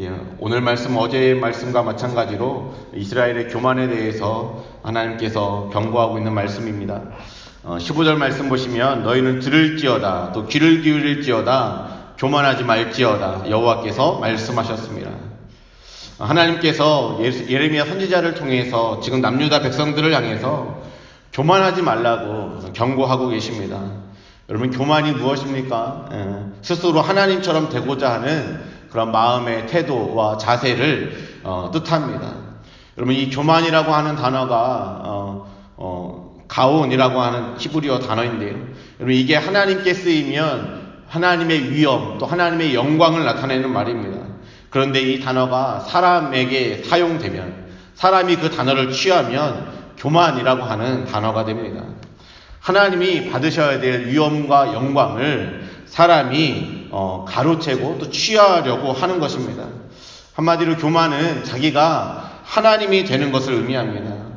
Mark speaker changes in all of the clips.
Speaker 1: 예, 오늘 말씀 어제의 말씀과 마찬가지로 이스라엘의 교만에 대해서 하나님께서 경고하고 있는 말씀입니다. 어, 15절 말씀 보시면 너희는 들을지어다 또 귀를 기울일지어다 교만하지 말지어다 여호와께서 말씀하셨습니다. 하나님께서 예레미야 선지자를 통해서 지금 남유다 백성들을 향해서 교만하지 말라고 경고하고 계십니다. 여러분 교만이 무엇입니까? 예, 스스로 하나님처럼 되고자 하는 그런 마음의 태도와 자세를 어, 뜻합니다. 여러분 이 교만이라고 하는 단어가 어, 어, 가온이라고 하는 히브리어 단어인데요. 여러분 이게 하나님께 쓰이면 하나님의 위엄 또 하나님의 영광을 나타내는 말입니다. 그런데 이 단어가 사람에게 사용되면 사람이 그 단어를 취하면 교만이라고 하는 단어가 됩니다. 하나님이 받으셔야 될 위엄과 영광을 사람이 어, 가로채고 또 취하려고 하는 것입니다. 한마디로 교만은 자기가 하나님이 되는 것을 의미합니다.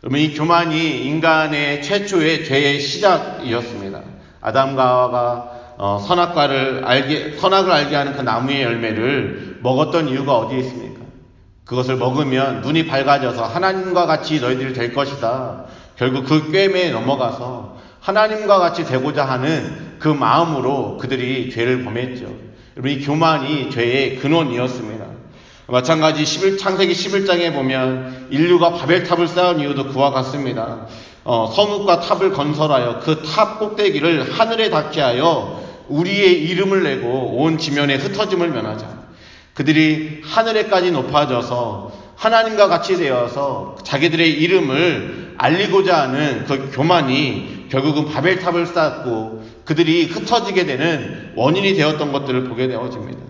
Speaker 1: 그러면 이 교만이 인간의 최초의 죄의 시작이었습니다. 아담과 어, 선악과를 알게 선악을 알게 하는 그 나무의 열매를 먹었던 이유가 어디에 있습니까? 그것을 먹으면 눈이 밝아져서 하나님과 같이 너희들이 될 것이다. 결국 그 꾀임에 넘어가서 하나님과 같이 되고자 하는 그 마음으로 그들이 죄를 범했죠. 여러분 이 교만이 죄의 근원이었습니다. 마찬가지 11, 창세기 11장에 보면 인류가 바벨탑을 쌓은 이유도 그와 같습니다. 어, 성읍과 탑을 건설하여 그 탑 꼭대기를 하늘에 닿게 하여 우리의 이름을 내고 온 지면에 흩어짐을 면하자. 그들이 하늘에까지 높아져서 하나님과 같이 되어서 자기들의 이름을 알리고자 하는 그 교만이 결국은 바벨탑을 쌓고 그들이 흩어지게 되는 원인이 되었던 것들을 보게 되어집니다.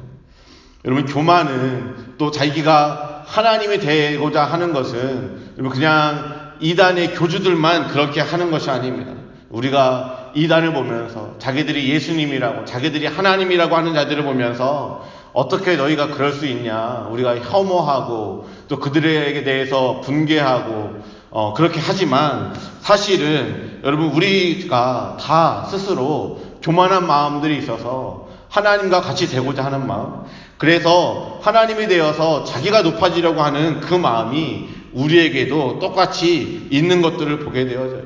Speaker 1: 여러분 교만은 또 자기가 하나님이 되고자 하는 것은 여러분 그냥 이단의 교주들만 그렇게 하는 것이 아닙니다. 우리가 이단을 보면서 자기들이 예수님이라고 자기들이 하나님이라고 하는 자들을 보면서 어떻게 너희가 그럴 수 있냐 우리가 혐오하고 또 그들에게 대해서 분개하고 어, 그렇게 하지만 사실은 여러분 우리가 다 스스로 교만한 마음들이 있어서 하나님과 같이 되고자 하는 마음 그래서 하나님이 되어서 자기가 높아지려고 하는 그 마음이 우리에게도 똑같이 있는 것들을 보게 되어져요.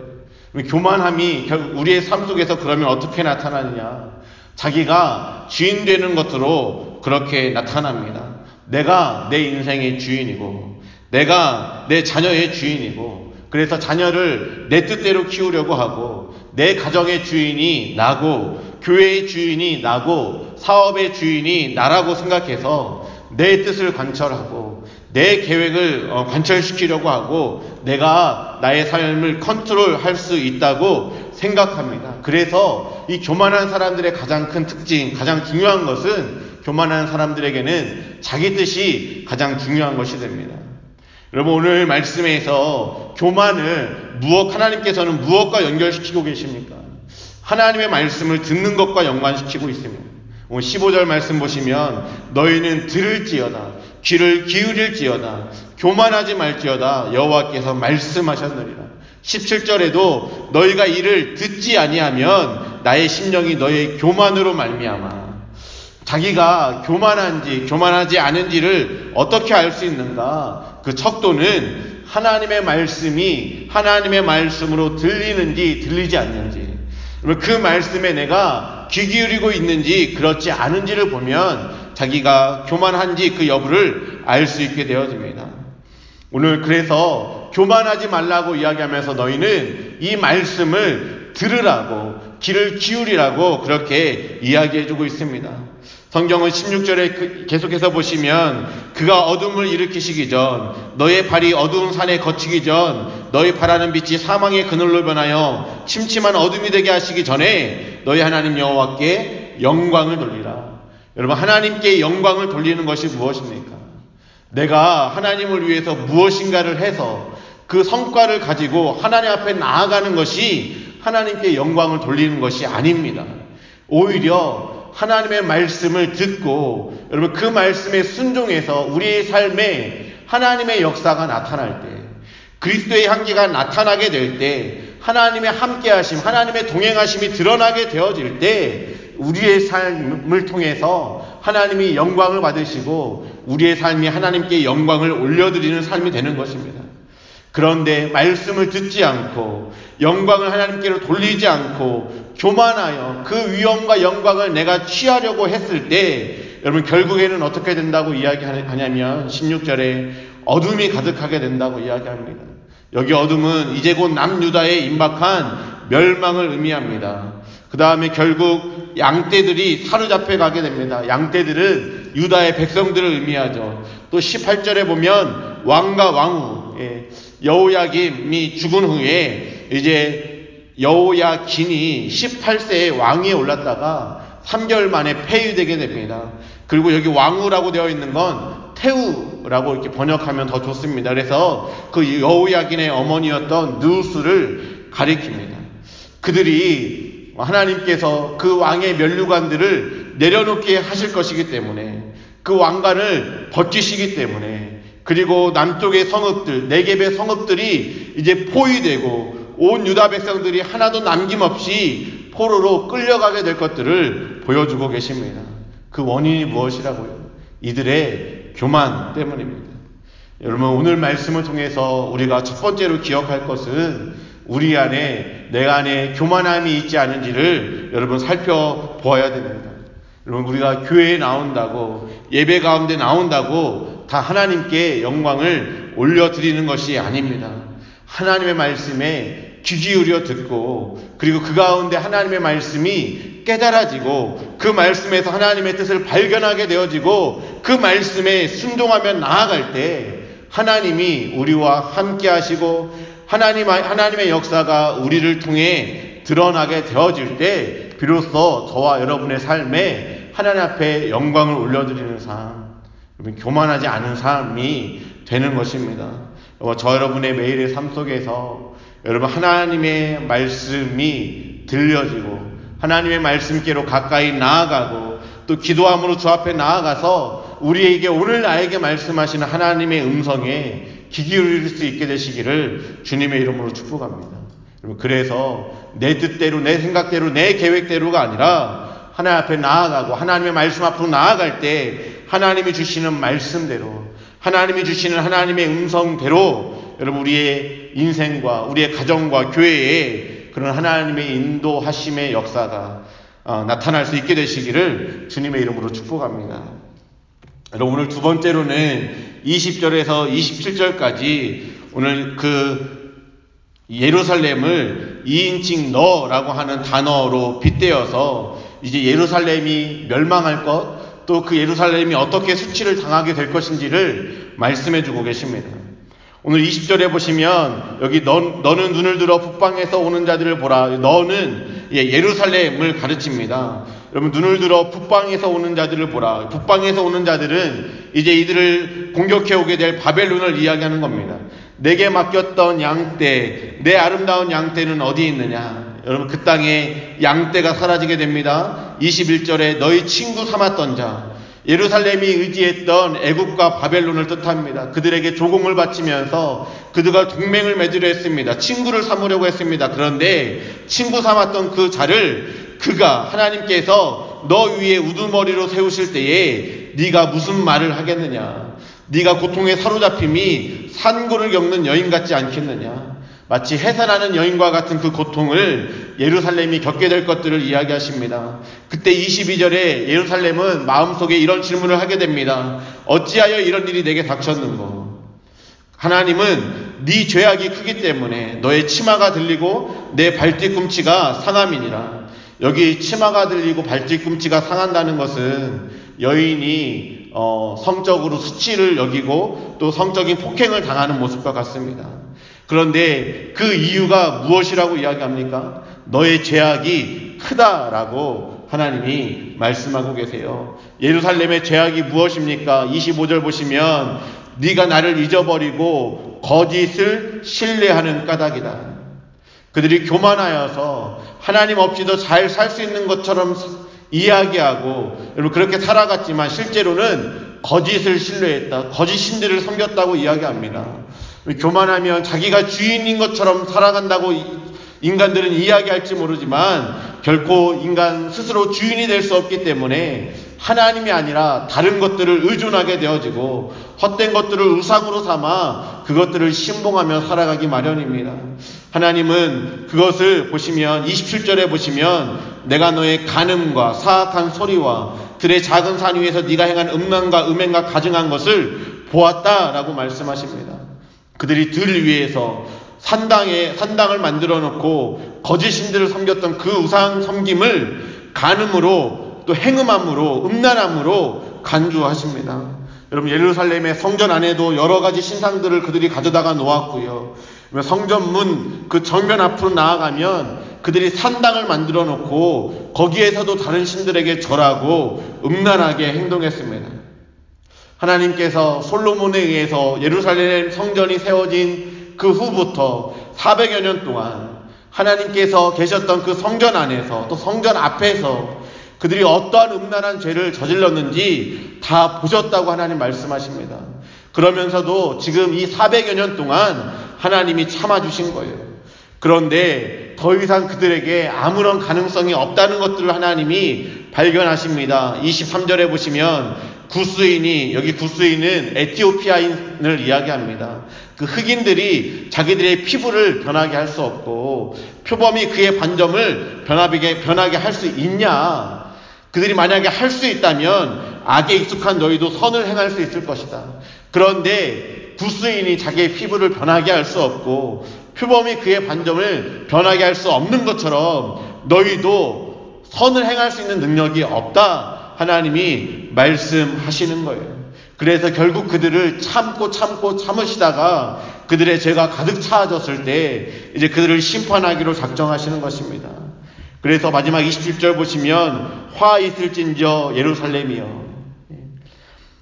Speaker 1: 교만함이 결국 우리의 삶 속에서 그러면 어떻게 나타나느냐? 자기가 주인 되는 것으로 그렇게 나타납니다. 내가 내 인생의 주인이고, 내가 내 자녀의 주인이고, 그래서 자녀를 내 뜻대로 키우려고 하고, 내 가정의 주인이 나고, 교회의 주인이 나고, 사업의 주인이 나라고 생각해서 내 뜻을 관철하고, 내 계획을 어, 관철시키려고 하고, 내가 나의 삶을 컨트롤 할 수 있다고 생각합니다. 그래서 이 교만한 사람들의 가장 큰 특징, 가장 중요한 것은 교만한 사람들에게는 자기 뜻이 가장 중요한 것이 됩니다. 여러분 오늘 말씀에서 교만을 무엇 하나님께서는 무엇과 연결시키고 계십니까? 하나님의 말씀을 듣는 것과 연관시키고 있습니다. 오늘 15절 말씀 보시면 너희는 들을지어다 귀를 기울일지어다 교만하지 말지어다 여호와께서 말씀하셨느니라. 17절에도 너희가 이를 듣지 아니하면 나의 심령이 너의 교만으로 말미암아 자기가 교만한지 교만하지 않은지를 어떻게 알 수 있는가? 그 척도는 하나님의 말씀이 하나님의 말씀으로 들리는지 들리지 않는지 그 말씀에 내가 귀 기울이고 있는지 그렇지 않은지를 보면 자기가 교만한지 그 여부를 알 수 있게 되어집니다. 오늘 그래서 교만하지 말라고 이야기하면서 너희는 이 말씀을 들으라고 귀를 기울이라고 그렇게 이야기해주고 있습니다. 성경은 16절에 그 계속해서 보시면 그가 어둠을 일으키시기 전 너의 발이 어두운 산에 거치기 전 너희 바라는 빛이 사망의 그늘로 변하여 침침한 어둠이 되게 하시기 전에 너희 하나님 여호와께 영광을 돌리라. 여러분 하나님께 영광을 돌리는 것이 무엇입니까? 내가 하나님을 위해서 무엇인가를 해서 그 성과를 가지고 하나님 앞에 나아가는 것이 하나님께 영광을 돌리는 것이 아닙니다. 오히려 하나님의 말씀을 듣고 여러분 그 말씀에 순종해서 우리의 삶에 하나님의 역사가 나타날 때 그리스도의 향기가 나타나게 될 때 하나님의 함께하심, 하나님의 동행하심이 드러나게 되어질 때 우리의 삶을 통해서 하나님이 영광을 받으시고 우리의 삶이 하나님께 영광을 올려드리는 삶이 되는 것입니다. 그런데 말씀을 듣지 않고 영광을 하나님께로 돌리지 않고 교만하여 그 위엄과 영광을 내가 취하려고 했을 때 여러분 결국에는 어떻게 된다고 이야기하냐면 16절에 어둠이 가득하게 된다고 이야기합니다. 여기 어둠은 이제 곧 남유다에 임박한 멸망을 의미합니다. 그 다음에 결국 양떼들이 사로잡혀 가게 됩니다. 양떼들은 유다의 백성들을 의미하죠. 또 18절에 보면 왕과 왕후, 예, 여호야김이 죽은 후에 이제 여호야긴이 18세에 왕위에 올랐다가 3개월 만에 폐위되게 됩니다. 그리고 여기 왕후라고 되어 있는 건 태우라고 이렇게 번역하면 더 좋습니다. 그래서 그 여호야긴의 어머니였던 누스를 가리킵니다. 그들이 하나님께서 그 왕의 면류관들을 내려놓게 하실 것이기 때문에 그 왕관을 벗기시기 때문에 그리고 남쪽의 성읍들, 네겝의 성읍들이 이제 포위되고 온 유다 백성들이 하나도 남김없이 포로로 끌려가게 될 것들을 보여주고 계십니다. 그 원인이 무엇이라고요? 이들의 교만 때문입니다. 여러분, 오늘 말씀을 통해서 우리가 첫 번째로 기억할 것은 우리 안에, 내 안에 교만함이 있지 않은지를 여러분 살펴보아야 됩니다. 여러분, 우리가 교회에 나온다고, 예배 가운데 나온다고 다 하나님께 영광을 올려드리는 것이 아닙니다. 하나님의 말씀에 귀 기울여 듣고 그리고 그 가운데 하나님의 말씀이 깨달아지고 그 말씀에서 하나님의 뜻을 발견하게 되어지고 그 말씀에 순종하며 나아갈 때 하나님이 우리와 함께 하시고 하나님, 하나님의 역사가 우리를 통해 드러나게 되어질 때 비로소 저와 여러분의 삶에 하나님 앞에 영광을 올려드리는 삶, 교만하지 않은 삶이 되는 것입니다. 저 여러분의 매일의 삶 속에서 여러분 하나님의 말씀이 들려지고 하나님의 말씀께로 가까이 나아가고 또 기도함으로 주 앞에 나아가서 우리에게 오늘 나에게 말씀하시는 하나님의 음성에 귀 기울일 수 있게 되시기를 주님의 이름으로 축복합니다. 그래서 내 뜻대로 내 생각대로 내 계획대로가 아니라 하나님 앞에 나아가고 하나님의 말씀 앞으로 나아갈 때 하나님이 주시는 말씀대로 하나님이 주시는 하나님의 음성대로 여러분 우리의 인생과 우리의 가정과 교회에 그런 하나님의 인도하심의 역사가 어, 나타날 수 있게 되시기를 주님의 이름으로 축복합니다. 여러분 오늘 두 번째로는 20절에서 27절까지 오늘 그 예루살렘을 2인칭 너라고 하는 단어로 빗대어서 이제 예루살렘이 멸망할 것 또 그 예루살렘이 어떻게 수치를 당하게 될 것인지를 말씀해 주고 계십니다. 오늘 20절에 보시면 여기 너, 너는 눈을 들어 북방에서 오는 자들을 보라. 너는 예, 예루살렘을 가르칩니다. 여러분 눈을 들어 북방에서 오는 자들을 보라. 북방에서 오는 자들은 이제 이들을 공격해 오게 될 바벨론을 이야기하는 겁니다. 내게 맡겼던 양떼, 내 아름다운 양떼는 어디 있느냐? 여러분 그 땅에 양떼가 사라지게 됩니다. 21절에 너희 친구 삼았던 자 예루살렘이 의지했던 애국과 바벨론을 뜻합니다. 그들에게 조공을 바치면서 그들과 동맹을 맺으려 했습니다. 친구를 삼으려고 했습니다. 그런데 친구 삼았던 그 자를 그가 하나님께서 너 위에 우두머리로 세우실 때에 네가 무슨 말을 하겠느냐? 네가 고통에 사로잡힘이 산고를 겪는 여인 같지 않겠느냐? 마치 해산하는 여인과 같은 그 고통을 예루살렘이 겪게 될 것들을 이야기하십니다. 그때 22절에 예루살렘은 마음속에 이런 질문을 하게 됩니다. 어찌하여 이런 일이 내게 닥쳤는고? 하나님은 네 죄악이 크기 때문에 너의 치마가 들리고 내 발뒤꿈치가 상함이니라. 여기 치마가 들리고 발뒤꿈치가 상한다는 것은 여인이 어, 성적으로 수치를 여기고 또 성적인 폭행을 당하는 모습과 같습니다. 그런데 그 이유가 무엇이라고 이야기합니까? 너의 죄악이 크다라고 하나님이 말씀하고 계세요. 예루살렘의 죄악이 무엇입니까? 25절 보시면 네가 나를 잊어버리고 거짓을 신뢰하는 까닭이다. 그들이 교만하여서 하나님 없이도 잘 살 수 있는 것처럼 이야기하고 여러분 그렇게 살아갔지만 실제로는 거짓을 신뢰했다. 거짓 신들을 섬겼다고 이야기합니다. 교만하면 자기가 주인인 것처럼 살아간다고 인간들은 이야기할지 모르지만 결코 인간 스스로 주인이 될 수 없기 때문에 하나님이 아니라 다른 것들을 의존하게 되어지고 헛된 것들을 우상으로 삼아 그것들을 신봉하며 살아가기 마련입니다. 하나님은 그것을 보시면 27절에 보시면 내가 너의 간음과 사악한 소리와 들의 작은 산 위에서 네가 행한 음란과 음행과 가증한 것을 보았다라고 말씀하십니다. 그들이 들 위에서 산당에 산당을 만들어 놓고 거짓 신들을 섬겼던 그 우상 섬김을 간음으로 또 행음함으로 음란함으로 간주하십니다. 여러분 예루살렘의 성전 안에도 여러 가지 신상들을 그들이 가져다가 놓았고요. 성전 문 그 정면 앞으로 나아가면 그들이 산당을 만들어 놓고 거기에서도 다른 신들에게 절하고 음란하게 행동했습니다. 하나님께서 솔로몬에 의해서 예루살렘 성전이 세워진 그 후부터 400여 년 동안 하나님께서 계셨던 그 성전 안에서 또 성전 앞에서 그들이 어떠한 음란한 죄를 저질렀는지 다 보셨다고 하나님 말씀하십니다. 그러면서도 지금 이 400여 년 동안 하나님이 참아주신 거예요. 그런데 더 이상 그들에게 아무런 가능성이 없다는 것들을 하나님이 발견하십니다. 23절에 보시면 구스인이 여기 구스인은 에티오피아인을 이야기합니다. 그 흑인들이 자기들의 피부를 변하게 할 수 없고 표범이 그의 반점을 변하게 변하게 할 수 있냐? 그들이 만약에 할 수 있다면 악에 익숙한 너희도 선을 행할 수 있을 것이다. 그런데 구스인이 자기의 피부를 변하게 할 수 없고 표범이 그의 반점을 변하게 할 수 없는 것처럼 너희도 선을 행할 수 있는 능력이 없다. 하나님이 말씀하시는 거예요. 그래서 결국 그들을 참고 참고 참으시다가 그들의 죄가 가득 차아졌을 때 이제 그들을 심판하기로 작정하시는 것입니다. 그래서 마지막 27절 보시면 화 있을진저 예루살렘이여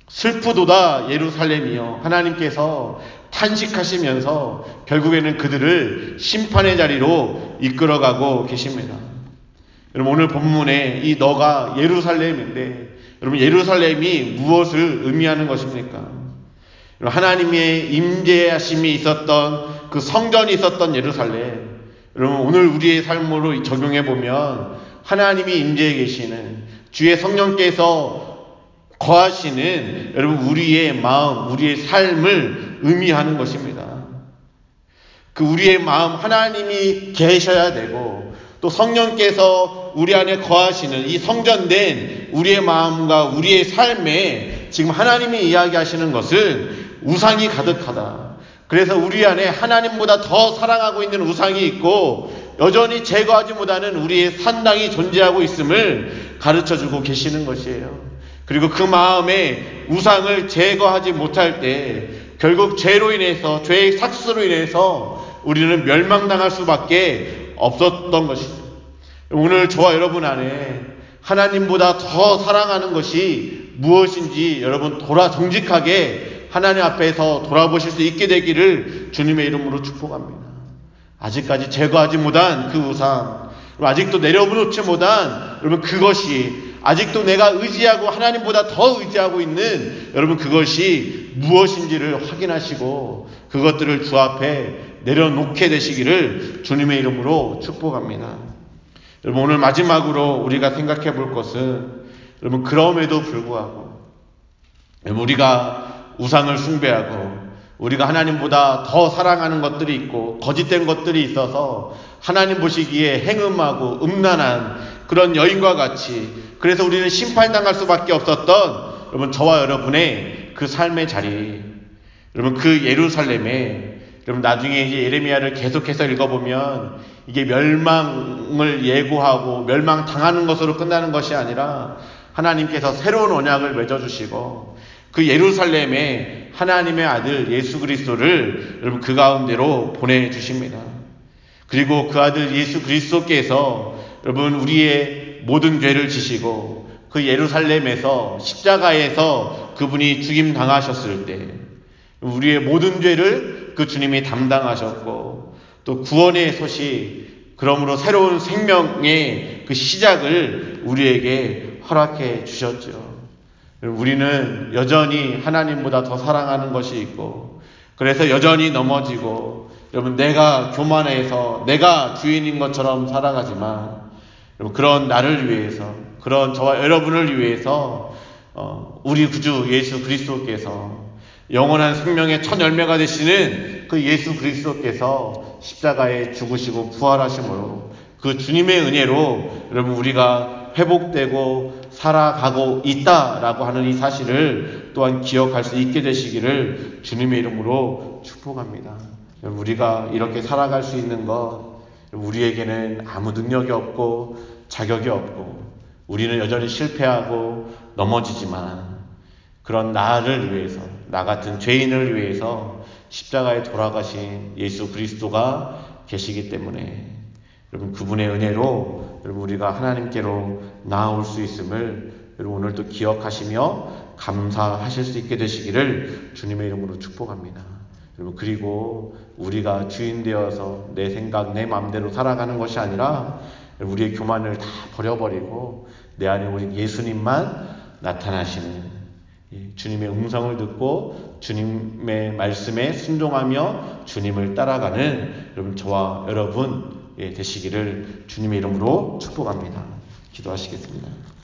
Speaker 1: 슬프도다 예루살렘이여 하나님께서 탄식하시면서 결국에는 그들을 심판의 자리로 이끌어가고 계십니다. 여러분 오늘 본문에 이 너가 예루살렘인데 여러분 예루살렘이 무엇을 의미하는 것입니까? 하나님의 임재하심이 있었던 그 성전이 있었던 예루살렘 여러분 오늘 우리의 삶으로 적용해 보면 하나님이 임재해 계시는 주의 성령께서 거하시는 여러분 우리의 마음, 우리의 삶을 의미하는 것입니다. 그 우리의 마음 하나님이 계셔야 되고 또 성령께서 우리 안에 거하시는 이 성전된 우리의 마음과 우리의 삶에 지금 하나님이 이야기하시는 것은 우상이 가득하다. 그래서 우리 안에 하나님보다 더 사랑하고 있는 우상이 있고 여전히 제거하지 못하는 우리의 산당이 존재하고 있음을 가르쳐 주고 계시는 것이에요. 그리고 그 마음에 우상을 제거하지 못할 때 결국 죄로 인해서 죄의 삭스로 인해서 우리는 멸망당할 수밖에 없었던 것이죠. 오늘 저와 여러분 안에 하나님보다 더 사랑하는 것이 무엇인지 여러분 돌아 정직하게 하나님 앞에서 돌아보실 수 있게 되기를 주님의 이름으로 축복합니다. 아직까지 제거하지 못한 그 우상, 아직도 내려놓지 못한 여러분 그것이 아직도 내가 의지하고 하나님보다 더 의지하고 있는 여러분 그것이 무엇인지를 확인하시고 그것들을 주 앞에 내려놓게 되시기를 주님의 이름으로 축복합니다. 여러분 오늘 마지막으로 우리가 생각해 볼 것은 여러분 그럼에도 불구하고 우리가 우상을 숭배하고 우리가 하나님보다 더 사랑하는 것들이 있고 거짓된 것들이 있어서 하나님 보시기에 행음하고 음란한 그런 여인과 같이 그래서 우리는 심판당할 수밖에 없었던 여러분 저와 여러분의 그 삶의 자리 여러분 그 예루살렘에 여러분 나중에 이제 예레미야를 계속해서 읽어보면 이게 멸망을 예고하고 멸망 당하는 것으로 끝나는 것이 아니라 하나님께서 새로운 언약을 맺어주시고 그 예루살렘에 하나님의 아들 예수 그리스도를 여러분 그 가운데로 보내주십니다. 그리고 그 아들 예수 그리스도께서 여러분 우리의 모든 죄를 지시고 그 예루살렘에서 십자가에서 그분이 죽임 당하셨을 때 우리의 모든 죄를 그 주님이 담당하셨고 또 구원의 소식 그러므로 새로운 생명의 그 시작을 우리에게 허락해 주셨죠. 우리는 여전히 하나님보다 더 사랑하는 것이 있고, 그래서 여전히 넘어지고, 여러분, 내가 교만해서 내가 주인인 것처럼 살아가지만, 여러분, 그런 나를 위해서, 그런 저와 여러분을 위해서 어, 우리 구주 예수 그리스도께서 영원한 생명의 첫 열매가 되시는 그 예수 그리스도께서 십자가에 죽으시고 부활하심으로 그 주님의 은혜로 여러분 우리가 회복되고 살아가고 있다라고 하는 이 사실을 또한 기억할 수 있게 되시기를 주님의 이름으로 축복합니다. 우리가 이렇게 살아갈 수 있는 것 우리에게는 아무 능력이 없고 자격이 없고 우리는 여전히 실패하고 넘어지지만 그런 나를 위해서 나 같은 죄인을 위해서 십자가에 돌아가신 예수 그리스도가 계시기 때문에 여러분 그분의 은혜로 여러분 우리가 하나님께로 나아올 수 있음을 여러분 오늘도 기억하시며 감사하실 수 있게 되시기를 주님의 이름으로 축복합니다. 여러분 그리고 우리가 주인 되어서 내 생각 내 마음대로 살아가는 것이 아니라 우리의 교만을 다 버려버리고 내 안에 우리 예수님만 나타나시는 주님의 음성을 듣고 주님의 말씀에 순종하며 주님을 따라가는 여러분 저와 여러분 되시기를 주님의 이름으로 축복합니다. 기도하시겠습니다.